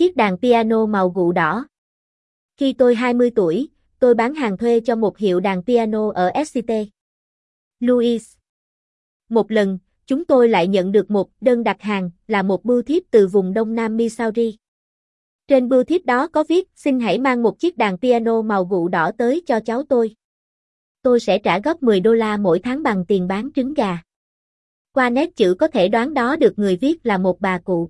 Chiếc đàn piano màu gụ đỏ. Khi tôi 20 tuổi, tôi bán hàng thuê cho một hiệu đàn piano ở SCT. Louis. Một lần, chúng tôi lại nhận được một đơn đặt hàng là một bưu thiếp từ vùng Đông Nam Missouri. Trên bưu thiếp đó có viết, xin hãy mang một chiếc đàn piano màu gụ đỏ tới cho cháu tôi. Tôi sẽ trả gấp 10 đô la mỗi tháng bằng tiền bán trứng gà. Qua nét chữ có thể đoán đó được người viết là một bà cụ.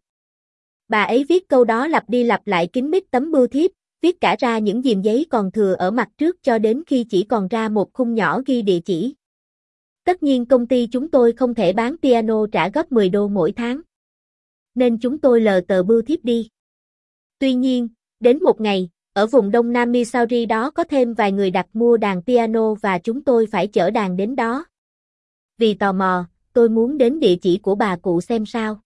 Bà ấy viết câu đó lặp đi lặp lại kín mít tấm bưu thiếp, viết cả ra những diềm giấy còn thừa ở mặt trước cho đến khi chỉ còn ra một khung nhỏ ghi địa chỉ. Tất nhiên công ty chúng tôi không thể bán piano trả gấp 10 đô mỗi tháng. Nên chúng tôi lờ tờ bưu thiếp đi. Tuy nhiên, đến một ngày, ở vùng Đông Nam Missouri đó có thêm vài người đặt mua đàn piano và chúng tôi phải chở đàn đến đó. Vì tò mò, tôi muốn đến địa chỉ của bà cụ xem sao.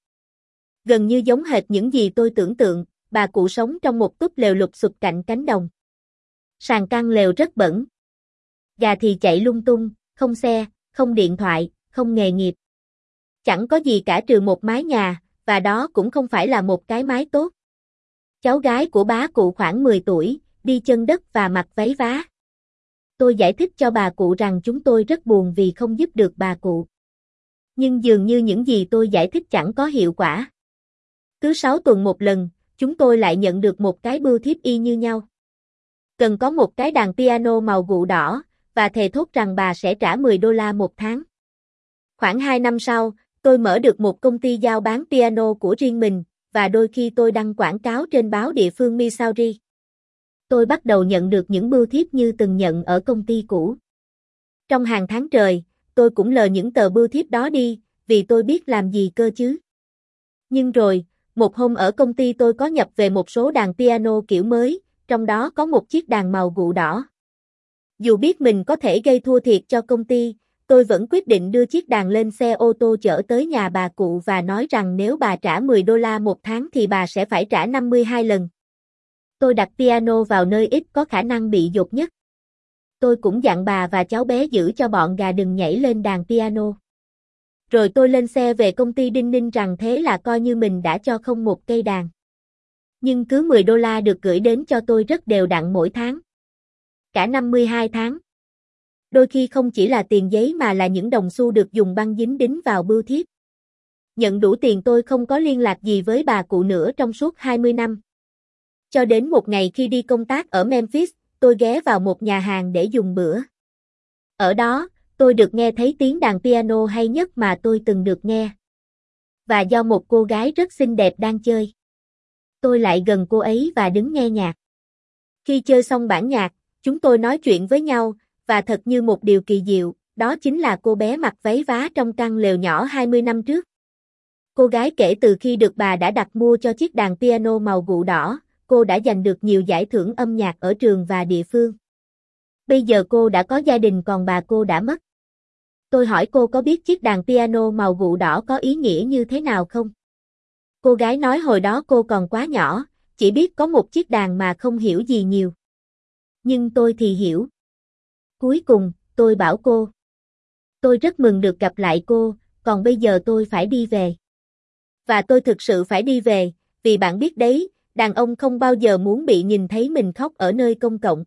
Gần như giống hệt những gì tôi tưởng tượng, bà cụ sống trong một túp lều lục sụp cạnh cánh đồng. Sàn căn lều rất bẩn. Gà thì chạy lung tung, không xe, không điện thoại, không nghề nghiệp. Chẳng có gì cả trừ một mái nhà, và đó cũng không phải là một cái mái tốt. Cháu gái của bá cụ khoảng 10 tuổi, đi chân đất và mặc váy vá. Tôi giải thích cho bà cụ rằng chúng tôi rất buồn vì không giúp được bà cụ. Nhưng dường như những gì tôi giải thích chẳng có hiệu quả. Cứ 6 tuần một lần, chúng tôi lại nhận được một cái bưu thiếp y như nhau. Cần có một cái đàn piano màu gụ đỏ, và thề thốt rằng bà sẽ trả 10 đô la một tháng. Khoảng 2 năm sau, tôi mở được một công ty giao bán piano của riêng mình, và đôi khi tôi đăng quảng cáo trên báo địa phương Missouri. Tôi bắt đầu nhận được những bưu thiếp như từng nhận ở công ty cũ. Trong hàng tháng trời, tôi cũng lờ những tờ bưu thiếp đó đi, vì tôi biết làm gì cơ chứ. Nhưng rồi, một hôm ở công ty tôi có nhập về một số đàn piano kiểu mới, trong đó có một chiếc đàn màu gụ đỏ. Dù biết mình có thể gây thua thiệt cho công ty, tôi vẫn quyết định đưa chiếc đàn lên xe ô tô chở tới nhà bà cụ và nói rằng nếu bà trả 10 đô la một tháng thì bà sẽ phải trả 52 lần. Tôi đặt piano vào nơi ít có khả năng bị dột nhất. Tôi cũng dặn bà và cháu bé giữ cho bọn gà đừng nhảy lên đàn piano. Rồi tôi lên xe về công ty đinh ninh rằng thế là coi như mình đã cho không một cây đàn. Nhưng cứ 10 đô la được gửi đến cho tôi rất đều đặn mỗi tháng. Cả 52 tháng. Đôi khi không chỉ là tiền giấy mà là những đồng xu được dùng băng dính đính vào bưu thiếp. Nhận đủ tiền tôi không có liên lạc gì với bà cụ nữa trong suốt 20 năm. Cho đến một ngày khi đi công tác ở Memphis, tôi ghé vào một nhà hàng để dùng bữa. Ở đó, tôi được nghe thấy tiếng đàn piano hay nhất mà tôi từng được nghe. Và do một cô gái rất xinh đẹp đang chơi. Tôi lại gần cô ấy và đứng nghe nhạc. Khi chơi xong bản nhạc, chúng tôi nói chuyện với nhau, và thật như một điều kỳ diệu, đó chính là cô bé mặc váy vá trong căn lều nhỏ 20 năm trước. Cô gái kể từ khi được bà đã đặt mua cho chiếc đàn piano màu gụ đỏ, cô đã giành được nhiều giải thưởng âm nhạc ở trường và địa phương. Bây giờ cô đã có gia đình còn bà cô đã mất. Tôi hỏi cô có biết chiếc đàn piano màu gụ đỏ có ý nghĩa như thế nào không? Cô gái nói hồi đó cô còn quá nhỏ, chỉ biết có một chiếc đàn mà không hiểu gì nhiều. Nhưng tôi thì hiểu. Cuối cùng, tôi bảo cô. Tôi rất mừng được gặp lại cô, còn bây giờ tôi phải đi về. Và tôi thực sự phải đi về, vì bạn biết đấy, đàn ông không bao giờ muốn bị nhìn thấy mình khóc ở nơi công cộng.